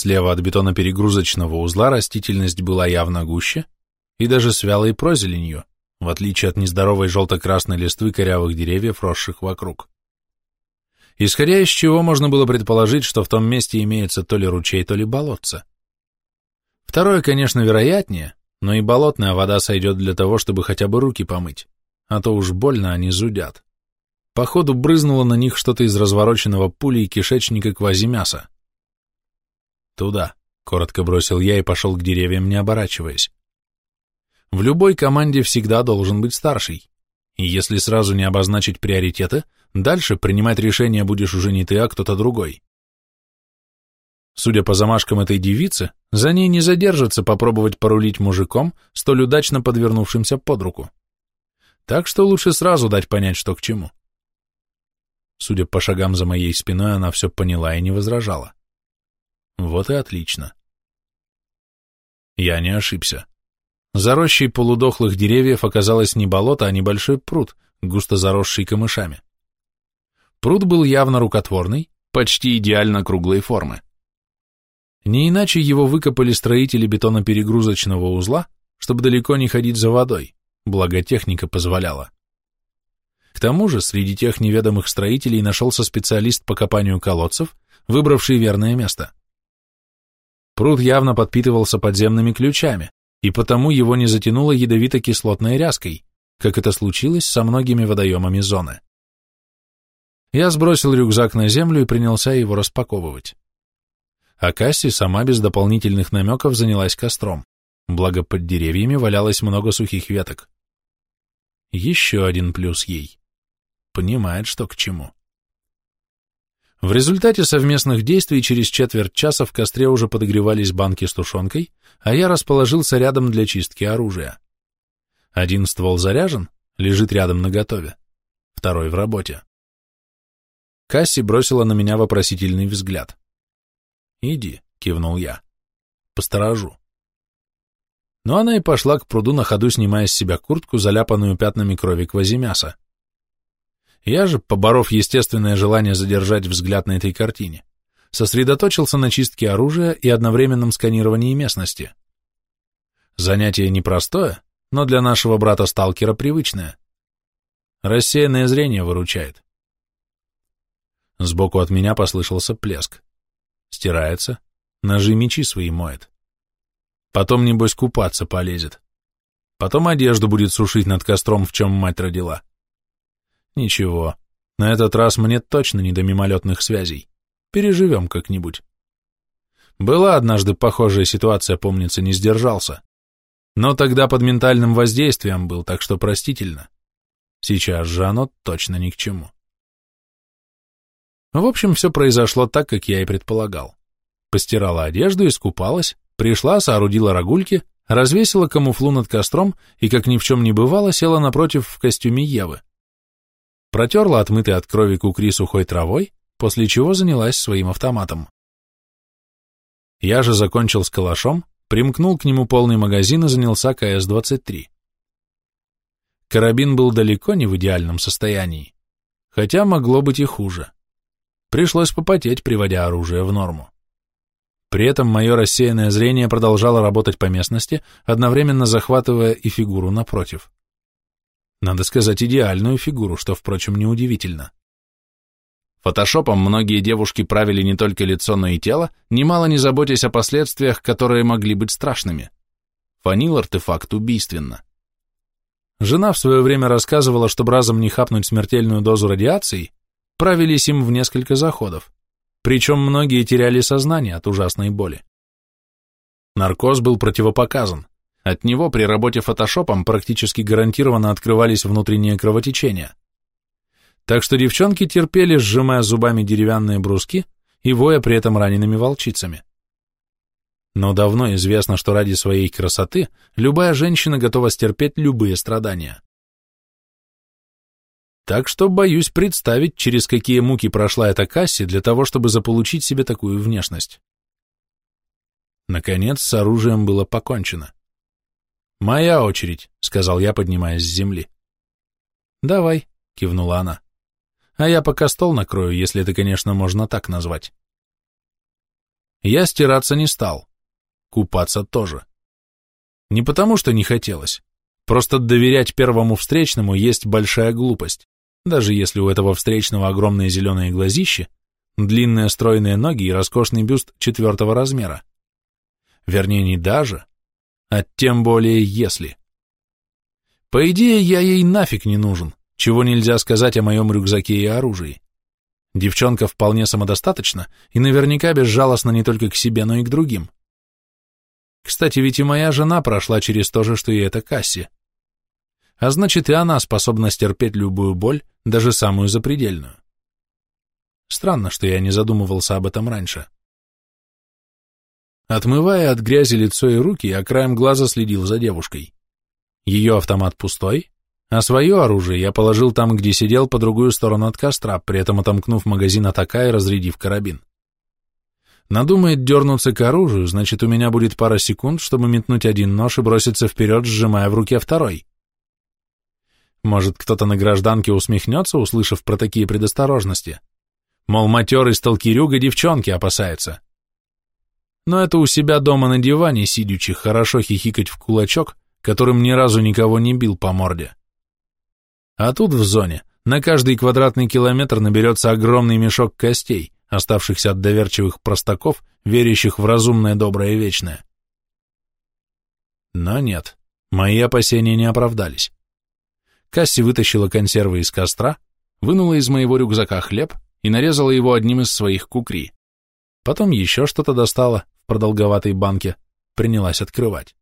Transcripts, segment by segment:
Слева от бетоноперегрузочного узла растительность была явно гуще и даже с вялой прозеленью, в отличие от нездоровой желто-красной листвы корявых деревьев, росших вокруг. Исходя из чего можно было предположить, что в том месте имеется то ли ручей, то ли болотце. Второе, конечно, вероятнее, но и болотная вода сойдет для того, чтобы хотя бы руки помыть, а то уж больно они зудят. Походу брызнуло на них что-то из развороченного пули и кишечника квазимяса. «Туда», — коротко бросил я и пошел к деревьям, не оборачиваясь. В любой команде всегда должен быть старший, и если сразу не обозначить приоритеты, дальше принимать решение будешь уже не ты, а кто-то другой. Судя по замашкам этой девицы, за ней не задержится попробовать порулить мужиком, столь удачно подвернувшимся под руку. Так что лучше сразу дать понять, что к чему. Судя по шагам за моей спиной, она все поняла и не возражала. Вот и отлично. Я не ошибся. За рощей полудохлых деревьев оказалось не болото, а небольшой пруд, густо заросший камышами. Пруд был явно рукотворный, почти идеально круглой формы. Не иначе его выкопали строители бетоноперегрузочного узла, чтобы далеко не ходить за водой, благо техника позволяла. К тому же среди тех неведомых строителей нашелся специалист по копанию колодцев, выбравший верное место. Пруд явно подпитывался подземными ключами, и потому его не затянуло ядовито-кислотной ряской, как это случилось со многими водоемами зоны. Я сбросил рюкзак на землю и принялся его распаковывать а Касси сама без дополнительных намеков занялась костром, благо под деревьями валялось много сухих веток. Еще один плюс ей. Понимает, что к чему. В результате совместных действий через четверть часа в костре уже подогревались банки с тушенкой, а я расположился рядом для чистки оружия. Один ствол заряжен, лежит рядом наготове, второй в работе. Касси бросила на меня вопросительный взгляд. «Иди», — кивнул я. «Посторожу». Но она и пошла к пруду на ходу, снимая с себя куртку, заляпанную пятнами крови квазимяса. Я же, поборов естественное желание задержать взгляд на этой картине, сосредоточился на чистке оружия и одновременном сканировании местности. Занятие непростое, но для нашего брата-сталкера привычное. Рассеянное зрение выручает. Сбоку от меня послышался плеск стирается, ножи мечи свои моет. Потом, небось, купаться полезет. Потом одежду будет сушить над костром, в чем мать родила. Ничего, на этот раз мне точно не до мимолетных связей. Переживем как-нибудь. Была однажды похожая ситуация, помнится, не сдержался. Но тогда под ментальным воздействием был, так что простительно. Сейчас же оно точно ни к чему. В общем, все произошло так, как я и предполагал. Постирала одежду, искупалась, пришла, соорудила рогульки, развесила камуфлу над костром и, как ни в чем не бывало, села напротив в костюме Евы. Протерла отмытый от крови кукри сухой травой, после чего занялась своим автоматом. Я же закончил с калашом, примкнул к нему полный магазин и занялся КС-23. Карабин был далеко не в идеальном состоянии, хотя могло быть и хуже. Пришлось попотеть, приводя оружие в норму. При этом мое рассеянное зрение продолжало работать по местности, одновременно захватывая и фигуру напротив. Надо сказать, идеальную фигуру, что, впрочем, неудивительно. Фотошопом многие девушки правили не только лицо, но и тело, немало не заботясь о последствиях, которые могли быть страшными. Фанил артефакт убийственно. Жена в свое время рассказывала, что разом не хапнуть смертельную дозу радиации, правились им в несколько заходов, причем многие теряли сознание от ужасной боли. Наркоз был противопоказан. От него при работе фотошопом практически гарантированно открывались внутренние кровотечения. Так что девчонки терпели, сжимая зубами деревянные бруски и воя при этом ранеными волчицами. Но давно известно, что ради своей красоты любая женщина готова стерпеть любые страдания. Так что боюсь представить, через какие муки прошла эта Касси для того, чтобы заполучить себе такую внешность. Наконец, с оружием было покончено. «Моя очередь», — сказал я, поднимаясь с земли. «Давай», — кивнула она. «А я пока стол накрою, если это, конечно, можно так назвать». Я стираться не стал. Купаться тоже. Не потому, что не хотелось. Просто доверять первому встречному есть большая глупость, даже если у этого встречного огромные зеленые глазища, длинные стройные ноги и роскошный бюст четвертого размера. Вернее, не даже, а тем более если. По идее, я ей нафиг не нужен, чего нельзя сказать о моем рюкзаке и оружии. Девчонка вполне самодостаточна и наверняка безжалостна не только к себе, но и к другим. Кстати, ведь и моя жена прошла через то же, что и эта Касси. А значит, и она способна стерпеть любую боль, даже самую запредельную. Странно, что я не задумывался об этом раньше. Отмывая от грязи лицо и руки, я краем глаза следил за девушкой. Ее автомат пустой, а свое оружие я положил там, где сидел, по другую сторону от костра, при этом отомкнув магазин атака и разрядив карабин. Надумает дернуться к оружию, значит, у меня будет пара секунд, чтобы метнуть один нож и броситься вперед, сжимая в руке второй. Может, кто-то на гражданке усмехнется, услышав про такие предосторожности. Мол, матерый сталкерюга девчонки опасается. Но это у себя дома на диване, сидячи, хорошо хихикать в кулачок, которым ни разу никого не бил по морде. А тут в зоне на каждый квадратный километр наберется огромный мешок костей, оставшихся от доверчивых простаков, верящих в разумное, доброе и вечное. Но нет, мои опасения не оправдались. Касси вытащила консервы из костра, вынула из моего рюкзака хлеб и нарезала его одним из своих кукри. Потом еще что-то достала продолговатой банке, принялась открывать.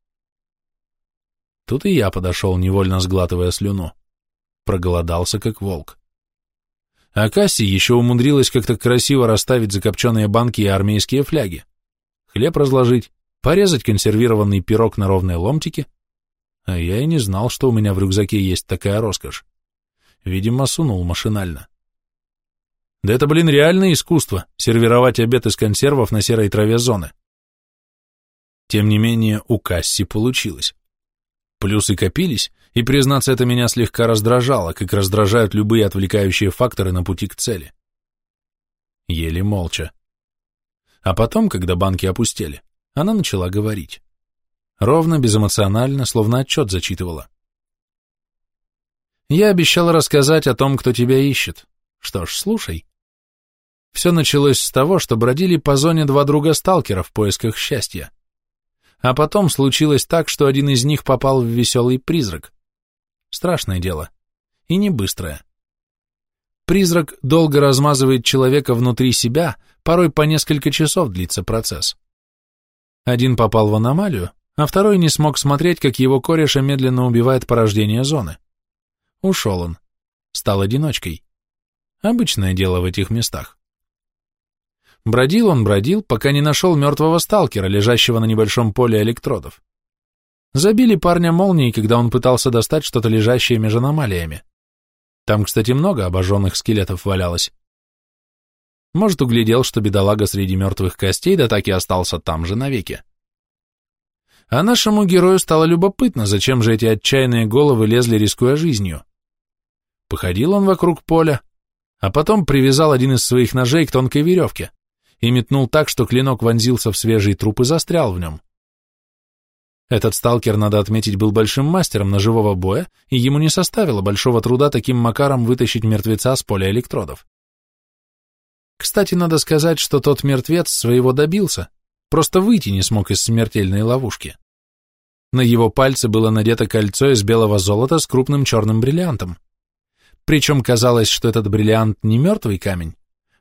Тут и я подошел, невольно сглатывая слюну проголодался, как волк. А Касси еще умудрилась как-то красиво расставить закопченные банки и армейские фляги, хлеб разложить, порезать консервированный пирог на ровные ломтики, а я и не знал, что у меня в рюкзаке есть такая роскошь. Видимо, сунул машинально. Да это, блин, реальное искусство — сервировать обед из консервов на серой траве зоны. Тем не менее, у Касси получилось. Плюсы копились, и, признаться, это меня слегка раздражало, как раздражают любые отвлекающие факторы на пути к цели. Еле молча. А потом, когда банки опустели, она начала говорить. Ровно, безэмоционально, словно отчет зачитывала. Я обещала рассказать о том, кто тебя ищет. Что ж, слушай. Все началось с того, что бродили по зоне два друга-сталкера в поисках счастья. А потом случилось так, что один из них попал в веселый призрак. Страшное дело. И не быстрое. Призрак долго размазывает человека внутри себя, порой по несколько часов длится процесс. Один попал в аномалию, а второй не смог смотреть, как его кореша медленно убивает порождение зоны. Ушел он. Стал одиночкой. Обычное дело в этих местах. Бродил он, бродил, пока не нашел мертвого сталкера, лежащего на небольшом поле электродов. Забили парня молнией, когда он пытался достать что-то лежащее между аномалиями. Там, кстати, много обожженных скелетов валялось. Может, углядел, что бедолага среди мертвых костей, да так и остался там же навеки. А нашему герою стало любопытно, зачем же эти отчаянные головы лезли, рискуя жизнью. Походил он вокруг поля, а потом привязал один из своих ножей к тонкой веревке и метнул так, что клинок вонзился в свежий труп и застрял в нем. Этот сталкер, надо отметить, был большим мастером ножевого боя, и ему не составило большого труда таким макаром вытащить мертвеца с поля электродов. Кстати, надо сказать, что тот мертвец своего добился, просто выйти не смог из смертельной ловушки. На его пальце было надето кольцо из белого золота с крупным черным бриллиантом. Причем казалось, что этот бриллиант не мертвый камень,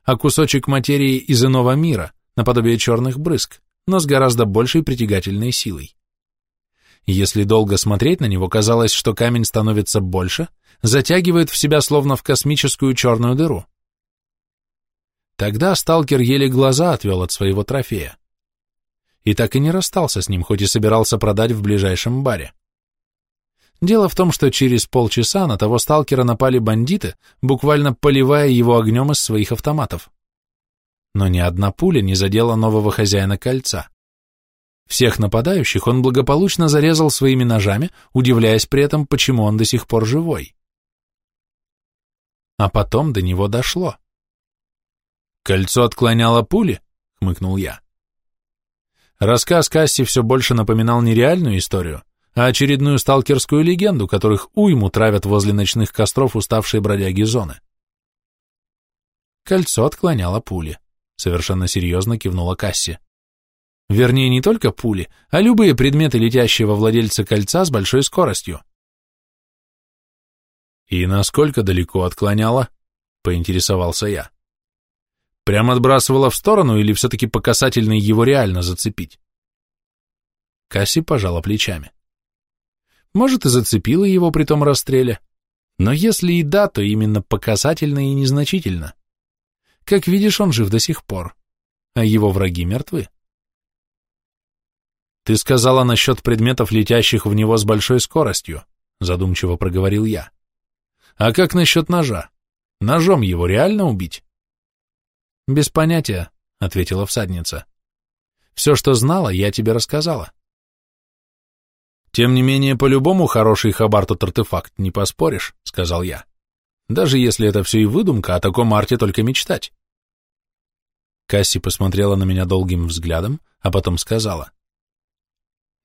а кусочек материи из иного мира, наподобие черных брызг, но с гораздо большей притягательной силой. Если долго смотреть на него, казалось, что камень становится больше, затягивает в себя словно в космическую черную дыру. Тогда сталкер еле глаза отвел от своего трофея. И так и не расстался с ним, хоть и собирался продать в ближайшем баре. Дело в том, что через полчаса на того сталкера напали бандиты, буквально поливая его огнем из своих автоматов. Но ни одна пуля не задела нового хозяина кольца. Всех нападающих он благополучно зарезал своими ножами, удивляясь при этом, почему он до сих пор живой. А потом до него дошло. «Кольцо отклоняло пули?» — хмыкнул я. Рассказ Касси все больше напоминал не реальную историю, а очередную сталкерскую легенду, которых уйму травят возле ночных костров уставшие бродяги зоны. Кольцо отклоняло пули. Совершенно серьезно кивнула Касси. Вернее, не только пули, а любые предметы, летящие во владельца кольца с большой скоростью. «И насколько далеко отклоняла?» — поинтересовался я. «Прямо отбрасывала в сторону или все-таки по касательной его реально зацепить?» Касси пожала плечами. Может, и зацепила его при том расстреле, но если и да, то именно по касательной и незначительно. Как видишь, он жив до сих пор, а его враги мертвы. «Ты сказала насчет предметов, летящих в него с большой скоростью», задумчиво проговорил я. «А как насчет ножа? Ножом его реально убить?» «Без понятия», — ответила всадница. «Все, что знала, я тебе рассказала». «Тем не менее, по-любому хороший хабар тот артефакт, не поспоришь», — сказал я. «Даже если это все и выдумка, о таком арте только мечтать». Касси посмотрела на меня долгим взглядом, а потом сказала.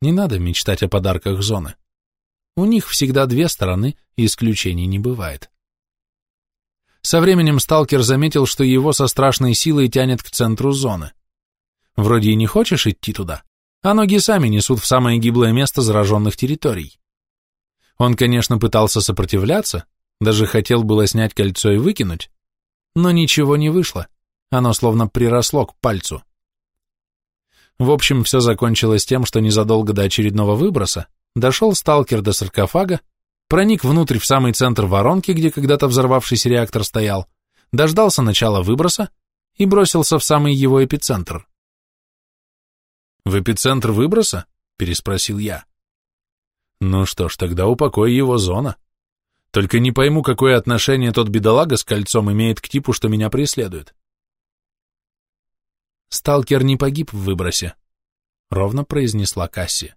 Не надо мечтать о подарках зоны. У них всегда две стороны, и исключений не бывает. Со временем сталкер заметил, что его со страшной силой тянет к центру зоны. Вроде и не хочешь идти туда, а ноги сами несут в самое гиблое место зараженных территорий. Он, конечно, пытался сопротивляться, даже хотел было снять кольцо и выкинуть, но ничего не вышло, оно словно приросло к пальцу. В общем, все закончилось тем, что незадолго до очередного выброса дошел сталкер до саркофага, проник внутрь в самый центр воронки, где когда-то взорвавшийся реактор стоял, дождался начала выброса и бросился в самый его эпицентр. «В эпицентр выброса?» — переспросил я. «Ну что ж, тогда упокой его зона. Только не пойму, какое отношение тот бедолага с кольцом имеет к типу, что меня преследует. Сталкер не погиб в выбросе, ровно произнесла Касси.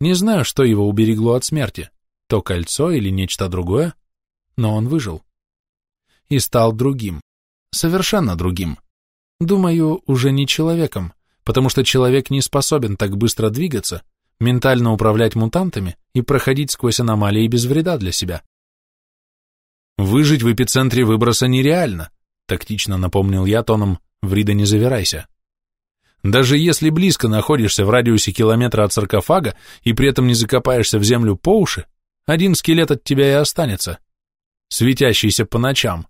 Не знаю, что его уберегло от смерти, то кольцо или нечто другое, но он выжил. И стал другим, совершенно другим. Думаю, уже не человеком, потому что человек не способен так быстро двигаться, ментально управлять мутантами и проходить сквозь аномалии без вреда для себя. Выжить в эпицентре выброса нереально, тактично напомнил я тоном Врида, не завирайся. Даже если близко находишься в радиусе километра от саркофага и при этом не закопаешься в землю по уши, один скелет от тебя и останется, светящийся по ночам.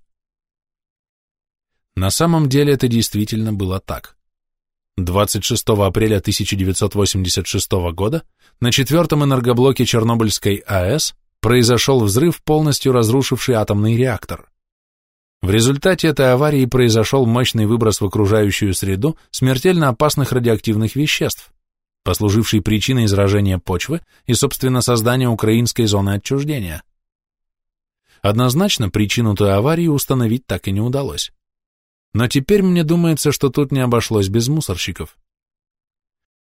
На самом деле это действительно было так. 26 апреля 1986 года на четвертом энергоблоке Чернобыльской АЭС произошел взрыв, полностью разрушивший атомный реактор. В результате этой аварии произошел мощный выброс в окружающую среду смертельно опасных радиоактивных веществ, послуживший причиной заражения почвы и, собственно, создания украинской зоны отчуждения. Однозначно причину той аварии установить так и не удалось. Но теперь мне думается, что тут не обошлось без мусорщиков.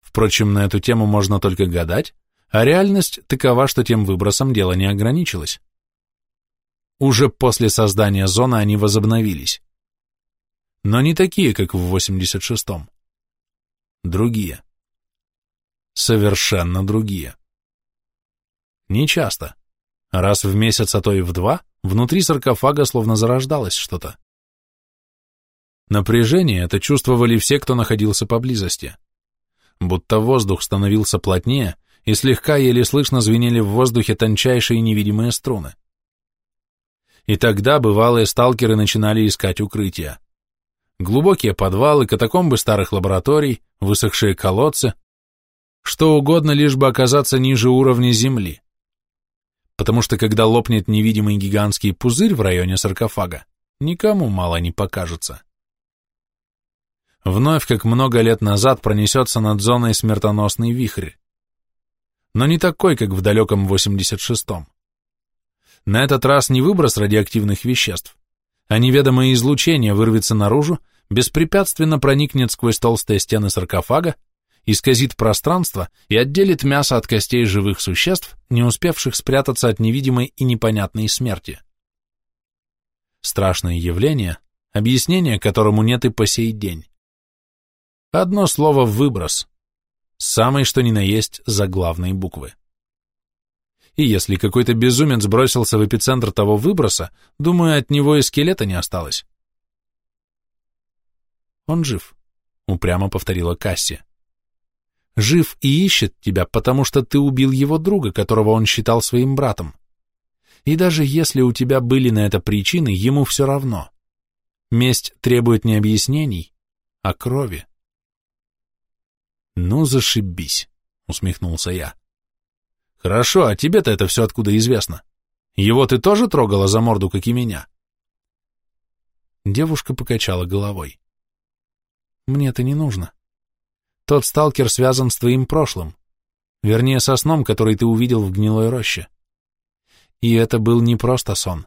Впрочем, на эту тему можно только гадать, а реальность такова, что тем выбросом дело не ограничилось. Уже после создания зоны они возобновились. Но не такие, как в 86-м. Другие. Совершенно другие. Не часто. Раз в месяц, а то и в два, внутри саркофага словно зарождалось что-то. Напряжение это чувствовали все, кто находился поблизости. Будто воздух становился плотнее, и слегка еле слышно звенели в воздухе тончайшие невидимые струны и тогда бывалые сталкеры начинали искать укрытия. Глубокие подвалы, катакомбы старых лабораторий, высохшие колодцы, что угодно, лишь бы оказаться ниже уровня земли. Потому что когда лопнет невидимый гигантский пузырь в районе саркофага, никому мало не покажется. Вновь, как много лет назад, пронесется над зоной смертоносный вихрь. Но не такой, как в далеком 86-м. На этот раз не выброс радиоактивных веществ, а неведомое излучение вырвется наружу, беспрепятственно проникнет сквозь толстые стены саркофага, исказит пространство и отделит мясо от костей живых существ, не успевших спрятаться от невидимой и непонятной смерти. Страшное явление, объяснение которому нет и по сей день. Одно слово «выброс», самой что ни на есть заглавной буквы. И если какой-то безумец бросился в эпицентр того выброса, думаю, от него и скелета не осталось. Он жив, упрямо повторила Касси. Жив и ищет тебя, потому что ты убил его друга, которого он считал своим братом. И даже если у тебя были на это причины, ему все равно. Месть требует не объяснений, а крови. «Ну, зашибись», — усмехнулся я. «Хорошо, а тебе-то это все откуда известно? Его ты тоже трогала за морду, как и меня?» Девушка покачала головой. «Мне это не нужно. Тот сталкер связан с твоим прошлым, вернее, со сном, который ты увидел в гнилой роще. И это был не просто сон.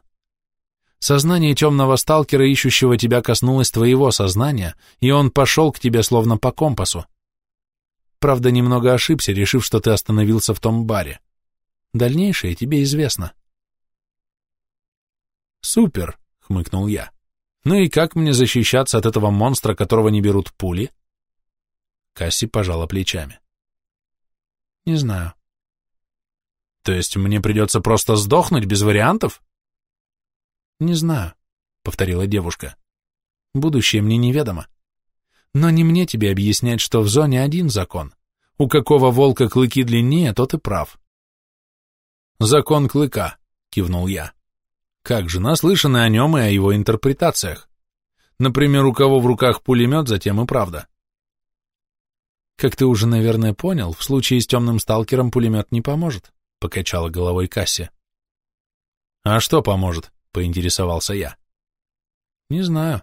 Сознание темного сталкера, ищущего тебя, коснулось твоего сознания, и он пошел к тебе словно по компасу. Правда, немного ошибся, решив, что ты остановился в том баре. Дальнейшее тебе известно. Супер, хмыкнул я. Ну и как мне защищаться от этого монстра, которого не берут пули? Касси пожала плечами. Не знаю. То есть мне придется просто сдохнуть без вариантов? Не знаю, повторила девушка. Будущее мне неведомо. Но не мне тебе объяснять, что в зоне один закон. У какого волка клыки длиннее, тот и прав. Закон клыка, кивнул я. Как же, наслышаны о нем и о его интерпретациях. Например, у кого в руках пулемет, затем и правда. Как ты уже, наверное, понял, в случае с темным сталкером пулемет не поможет, покачала головой Касси. А что поможет? поинтересовался я. Не знаю,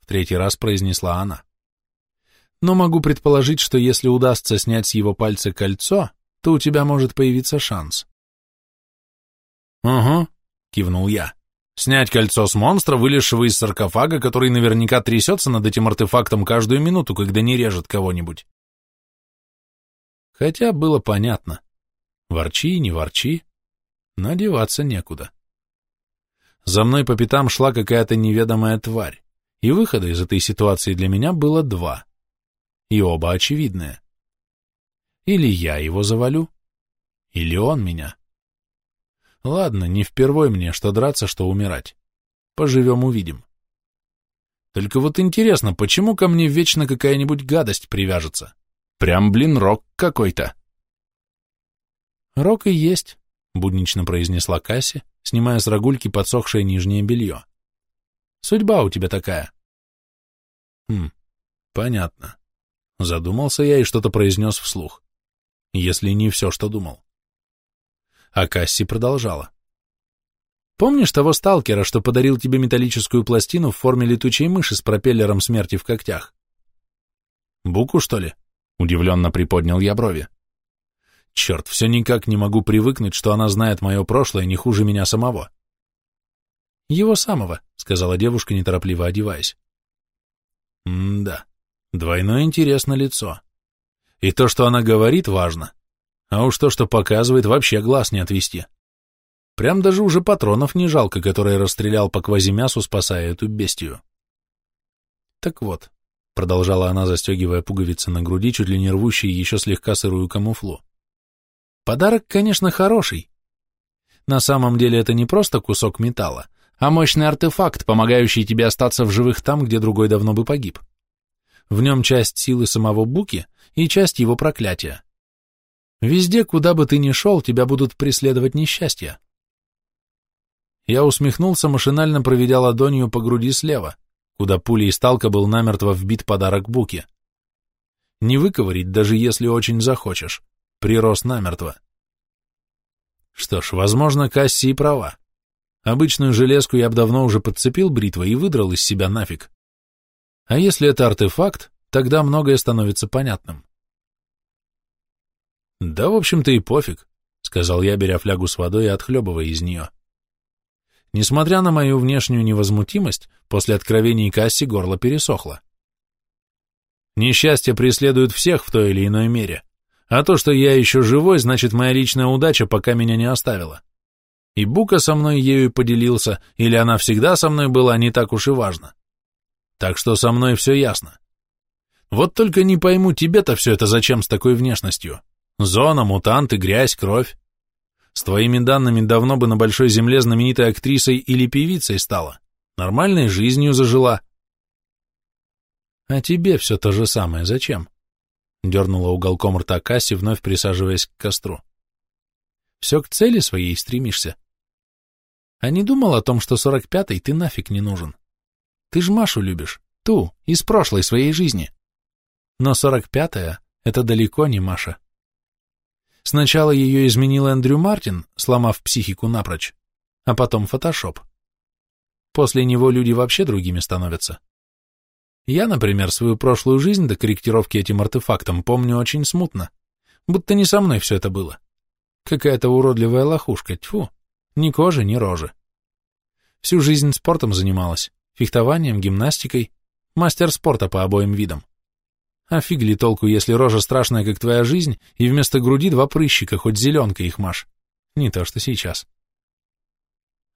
в третий раз произнесла она. Но могу предположить, что если удастся снять с его пальца кольцо, то у тебя может появиться шанс. Угу, кивнул я. Снять кольцо с монстра, вылезшего из саркофага, который наверняка трясется над этим артефактом каждую минуту, когда не режет кого-нибудь. Хотя было понятно. Ворчи, не ворчи, надеваться некуда. За мной по пятам шла какая-то неведомая тварь, и выхода из этой ситуации для меня было два. И оба очевидные. Или я его завалю, или он меня. Ладно, не впервой мне, что драться, что умирать. Поживем, увидим. Только вот интересно, почему ко мне вечно какая-нибудь гадость привяжется? Прям, блин, рок какой-то. Рок и есть, буднично произнесла Касси, снимая с рогульки подсохшее нижнее белье. Судьба у тебя такая. Хм, понятно. Задумался я и что-то произнес вслух. Если не все, что думал. А Касси продолжала. Помнишь того сталкера, что подарил тебе металлическую пластину в форме летучей мыши с пропеллером смерти в когтях? Буку, что ли? Удивленно приподнял я брови. Черт, все никак не могу привыкнуть, что она знает мое прошлое не хуже меня самого. Его самого, сказала девушка, неторопливо одеваясь. М-да, двойной интерес на лицо. И то, что она говорит, важно. А уж то, что показывает, вообще глаз не отвести. Прям даже уже патронов не жалко, которые расстрелял по квазимясу, спасая эту бестию. Так вот, продолжала она, застегивая пуговицы на груди, чуть ли не рвущие еще слегка сырую камуфлу. Подарок, конечно, хороший. На самом деле это не просто кусок металла, а мощный артефакт, помогающий тебе остаться в живых там, где другой давно бы погиб. В нем часть силы самого Буки и часть его проклятия. Везде, куда бы ты ни шел, тебя будут преследовать несчастья. Я усмехнулся, машинально проведя ладонью по груди слева, куда пулей сталка был намертво вбит подарок Буки. Не выковырить, даже если очень захочешь. Прирос намертво. Что ж, возможно, Касси и права. Обычную железку я бы давно уже подцепил бритвой и выдрал из себя нафиг. А если это артефакт, тогда многое становится понятным. Да, в общем-то, и пофиг, сказал я, беря флягу с водой и отхлебывая из нее. Несмотря на мою внешнюю невозмутимость, после откровений Касси горло пересохло. Несчастье преследует всех в той или иной мере, а то, что я еще живой, значит моя личная удача пока меня не оставила. И Бука со мной ею поделился, или она всегда со мной была, не так уж и важно. Так что со мной все ясно. Вот только не пойму, тебе-то все это зачем с такой внешностью? Зона, мутанты, грязь, кровь. С твоими данными давно бы на большой земле знаменитой актрисой или певицей стала. Нормальной жизнью зажила. А тебе все то же самое зачем? Дернула уголком рта Касси, вновь присаживаясь к костру. Все к цели своей стремишься. А не думал о том, что сорок пятый ты нафиг не нужен. Ты ж Машу любишь, ту, из прошлой своей жизни. Но сорок пятая — это далеко не Маша. Сначала ее изменил Эндрю Мартин, сломав психику напрочь, а потом фотошоп. После него люди вообще другими становятся. Я, например, свою прошлую жизнь до корректировки этим артефактом помню очень смутно, будто не со мной все это было. Какая-то уродливая лохушка, тьфу, ни кожи, ни рожи. Всю жизнь спортом занималась, фехтованием, гимнастикой, мастер спорта по обоим видам. А фиг ли толку, если рожа страшная, как твоя жизнь, и вместо груди два прыщика, хоть зеленка их маш. Не то, что сейчас.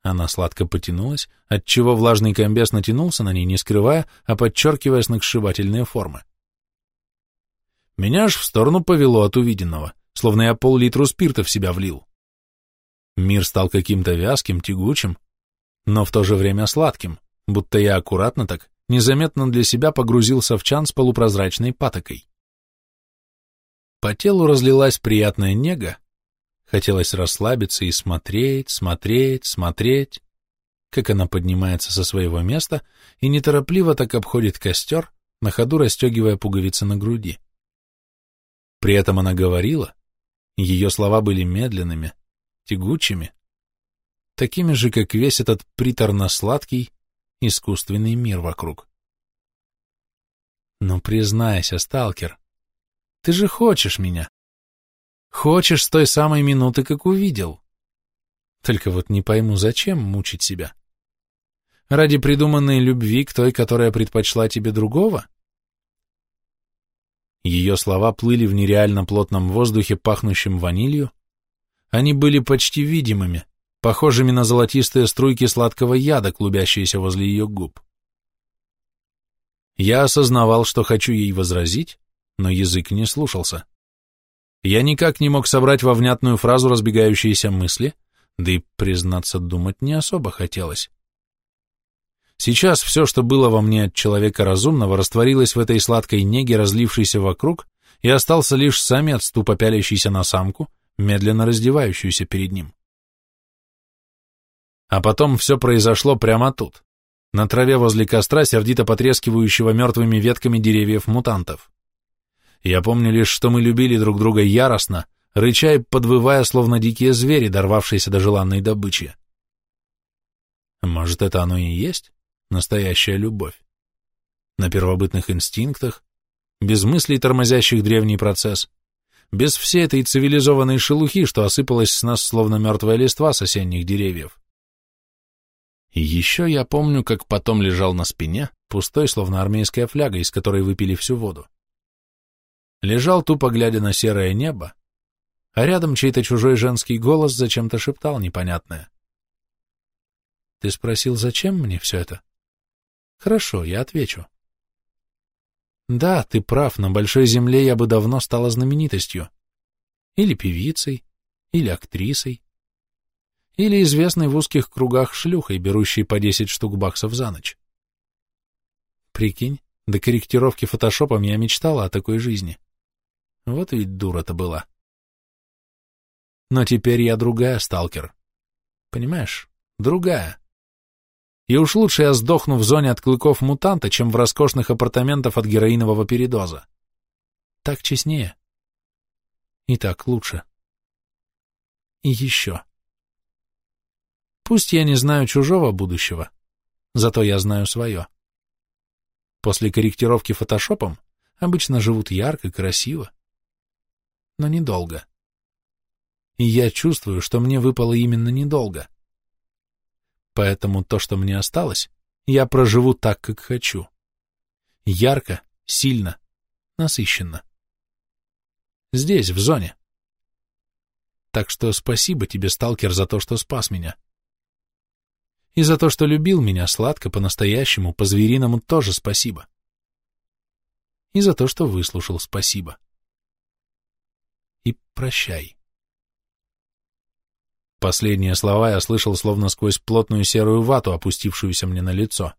Она сладко потянулась, отчего влажный комбез натянулся на ней, не скрывая, а подчеркивая сногсшибательные формы. Меня аж в сторону повело от увиденного, словно я пол-литру спирта в себя влил. Мир стал каким-то вязким, тягучим, но в то же время сладким, будто я аккуратно так, незаметно для себя погрузился в чан с полупрозрачной патокой. По телу разлилась приятная нега, хотелось расслабиться и смотреть, смотреть, смотреть, как она поднимается со своего места и неторопливо так обходит костер, на ходу расстегивая пуговицы на груди. При этом она говорила, ее слова были медленными, тягучими, такими же, как весь этот приторно-сладкий, искусственный мир вокруг. Но признайся, сталкер, ты же хочешь меня. Хочешь с той самой минуты, как увидел. Только вот не пойму, зачем мучить себя? Ради придуманной любви к той, которая предпочла тебе другого? Ее слова плыли в нереально плотном воздухе, пахнущем ванилью. Они были почти видимыми, похожими на золотистые струйки сладкого яда, клубящиеся возле ее губ. Я осознавал, что хочу ей возразить, но язык не слушался. Я никак не мог собрать во внятную фразу разбегающиеся мысли, да и, признаться, думать не особо хотелось. Сейчас все, что было во мне от человека разумного, растворилось в этой сладкой неге, разлившейся вокруг, и остался лишь самец, тупо пялящийся на самку, медленно раздевающуюся перед ним. А потом все произошло прямо тут, на траве возле костра, сердито потрескивающего мертвыми ветками деревьев мутантов. Я помню лишь, что мы любили друг друга яростно, рыча и подвывая, словно дикие звери, дорвавшиеся до желанной добычи. Может, это оно и есть? Настоящая любовь. На первобытных инстинктах, без мыслей, тормозящих древний процесс, без всей этой цивилизованной шелухи, что осыпалась с нас, словно мертвая листва с осенних деревьев. И еще я помню, как потом лежал на спине, пустой, словно армейская фляга, из которой выпили всю воду. Лежал тупо глядя на серое небо, а рядом чей-то чужой женский голос зачем-то шептал непонятное. Ты спросил, зачем мне все это? Хорошо, я отвечу. Да, ты прав, на большой земле я бы давно стала знаменитостью. Или певицей, или актрисой, или известной в узких кругах шлюхой, берущей по 10 штук баксов за ночь. Прикинь, до корректировки фотошопом я мечтала о такой жизни. Вот ведь дура-то была. Но теперь я другая, сталкер. Понимаешь? Другая. И уж лучше я сдохну в зоне от клыков мутанта, чем в роскошных апартаментах от героинового передоза. Так честнее. И так лучше. И еще. Пусть я не знаю чужого будущего, зато я знаю свое. После корректировки фотошопом обычно живут ярко, красиво, но недолго. И я чувствую, что мне выпало именно недолго. Поэтому то, что мне осталось, я проживу так, как хочу. Ярко, сильно, насыщенно. Здесь, в зоне. Так что спасибо тебе, сталкер, за то, что спас меня. И за то, что любил меня сладко, по-настоящему, по-звериному тоже спасибо. и за то, что выслушал спасибо. И прощай. Последние слова я слышал словно сквозь плотную серую вату, опустившуюся мне на лицо.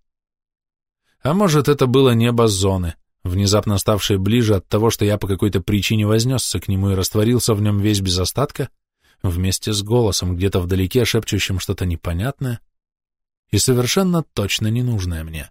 А может, это было небо зоны, внезапно ставшее ближе от того, что я по какой-то причине вознесся к нему и растворился в нем весь без остатка, вместе с голосом где-то вдалеке, шепчущим что-то непонятное и совершенно точно ненужное мне.